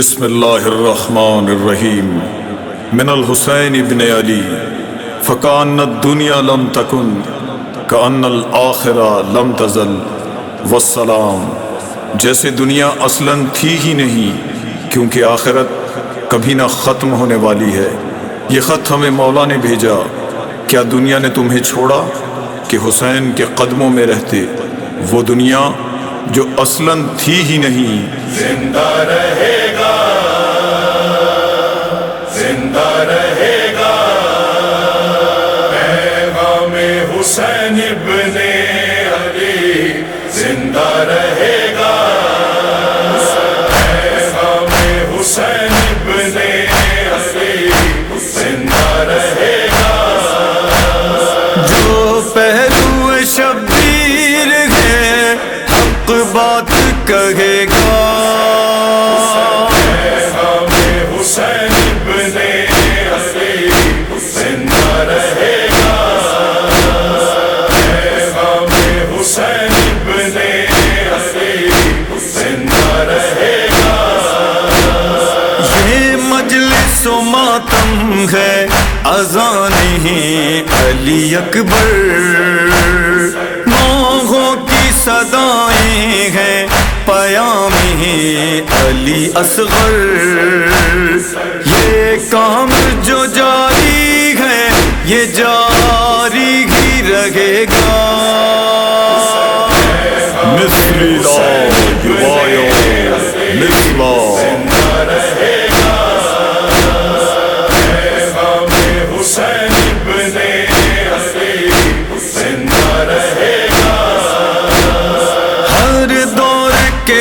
بسم اللہ الرحمن الرحیم. من الحسین ابن علی. فکان الدنیا لم تکن، کان الآخرہ لم تزل. والسلام. جیسے دنیا اصلاً تھی ہی نہیں، کیونکہ آخرت کبھی نہ ختم ہونے والی ہے۔ یہ خط ہمیں مولا نے بھیجا، کیا دنیا نے تمہیں چھوڑا کہ حسین کے قدموں میں رہتے؟ وہ دنیا جو اصلاً تھی ہی نہیں۔ زندہ رہے گا ہے اذان ہی علی اکبر۔ ماہوں کی صدائیں ہیں پیام ہی علی اصغر۔ یہ کام جو جاری ہے، یہ جاری ہی رہے گا۔ مثلی لا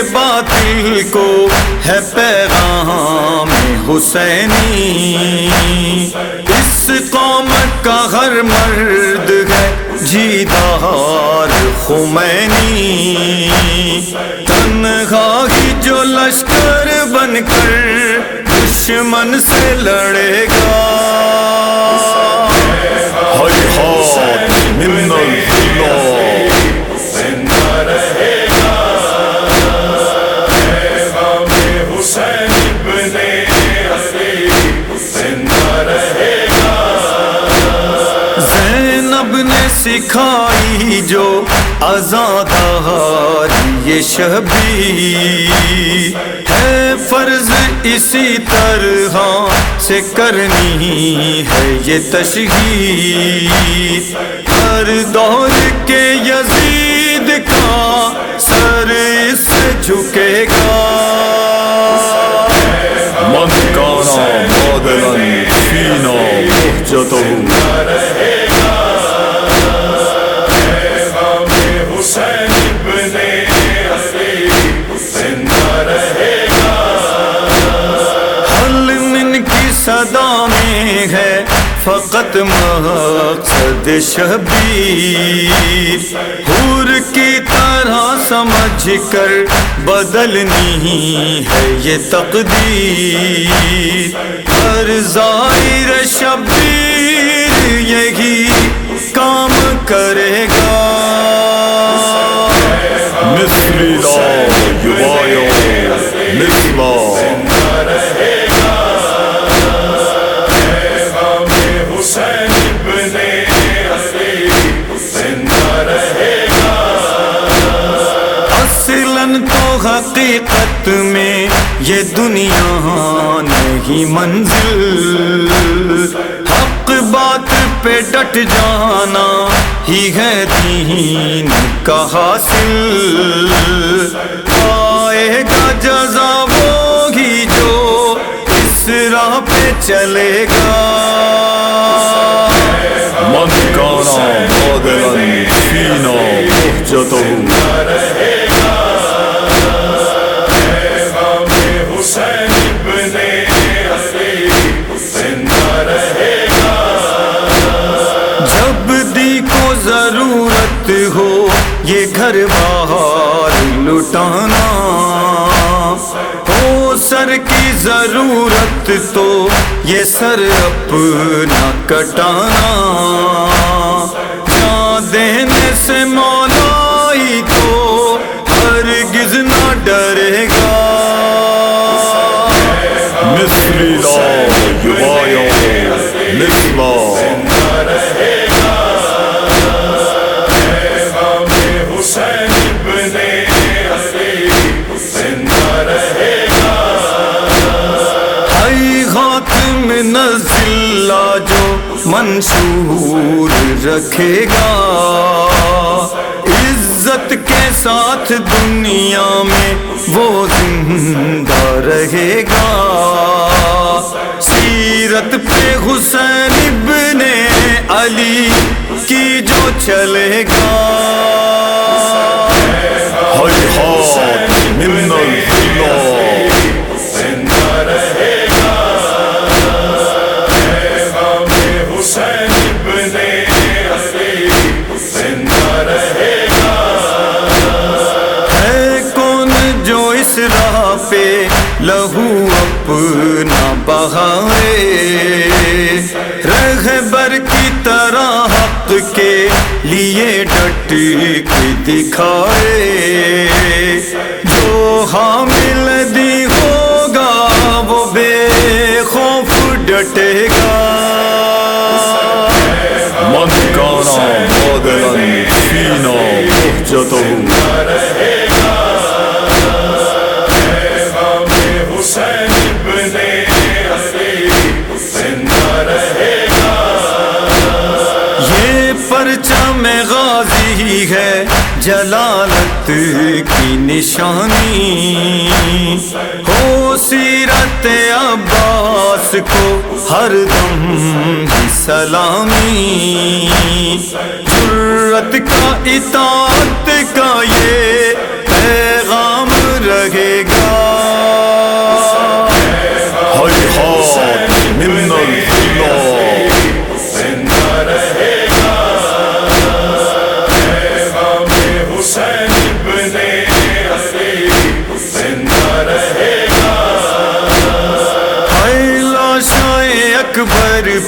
باطل کو ہے پیغام حسینی۔ اس قوم کا ہر مرد ہے جیدار خمینی۔ تنہا ہی جو لشکر بن کر دشمن سے لڑے گا۔ ہیہات من الخلا سکھائی جو آزادار یہ شبیر ہے، فرض اسی طرح سے کرنی ہے یہ تشہیر۔ ہر دور کے یزید کا سر اس سے جھکے گا۔ من کانا بادلا فینا مہجتہ صدا میں ہے فقط مقصد شبیر۔ حور کی طرح سمجھ کر بدلنی ہے یہ تقدیر۔ ہر ظاہر شبیر۔ حقیقت میں یہ دنیا نہیں منزل۔ حق بات پہ ڈٹ جانا ہی ہے دین کا حاصل۔ آئے گا جزا وہی جو اس راہ پہ چلے گا۔ من یہ گھر باہر لٹانا۔ ہو سر کی ضرورت تو یہ سر اپنا کٹانا۔ جان دینے سے مولائی کو ہرگز نہ ڈرے گا۔ مصری لا یوایا مصری منصور رکھے گا۔ عزت کے ساتھ دنیا میں وہ زندہ رہے گا۔ سیرت پہ حسین ابن علی کی جو چلے گا۔ اپنا رہبر کی طرح حق کے لیے ڈٹ کے دکھائے۔ جو حامل دی ہوگا وہ بے خوف ڈٹے گا۔ من كان بادلا فينا مهجته پرچم غازی ہے جلالت کی نشانی۔ ہو سیرت عباس کو ہر دم ہی سلامی۔ جرت کا اطاعت کا یہ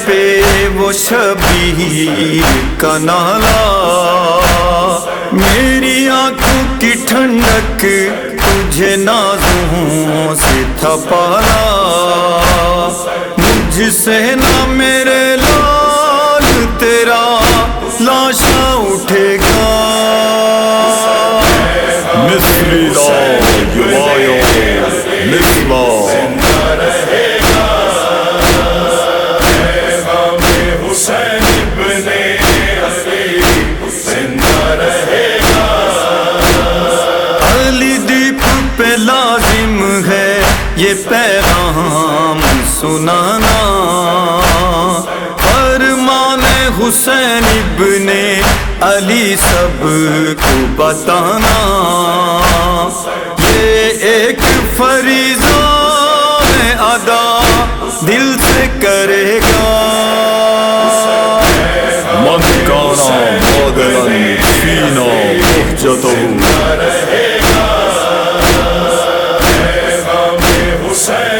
پہ وہ شبیر کا نالا میری آنکھوں کی ٹھنڈک تجھے نازوں سے تھپالا مجھ سے نہ میرے لال علی دیپ پہ لازم ہے۔ یہ پیغام سنانا۔ فرمان حسین ابن علی سب کو بتانا۔ یہ ایک فریضہ میں ادا دل سے کرے گا۔ من كان بادلا فينا مهجته حسین